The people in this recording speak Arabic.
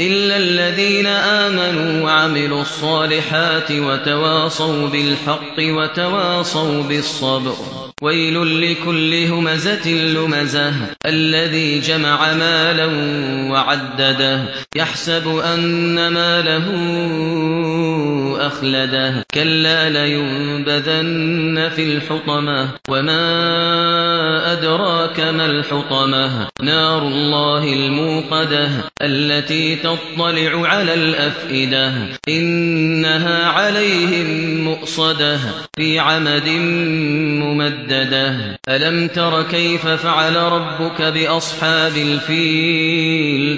إلا الذين آمنوا وعملوا الصالحات وتواصوا بالحق وتواصوا بالصبر. ويل لكل همزة لمزة. الذي جمع مالا وعدده يحسب أن ماله أخلده. كلا لينبذن في الحطمة. وما أدراك ما الحطمة. نار الله الموقدة. التي تطلع على الأفئدة. إنها عليهم مؤصدة في عمد ممددة. ألم تر كيف فعل ربك بأصحاب الفيل؟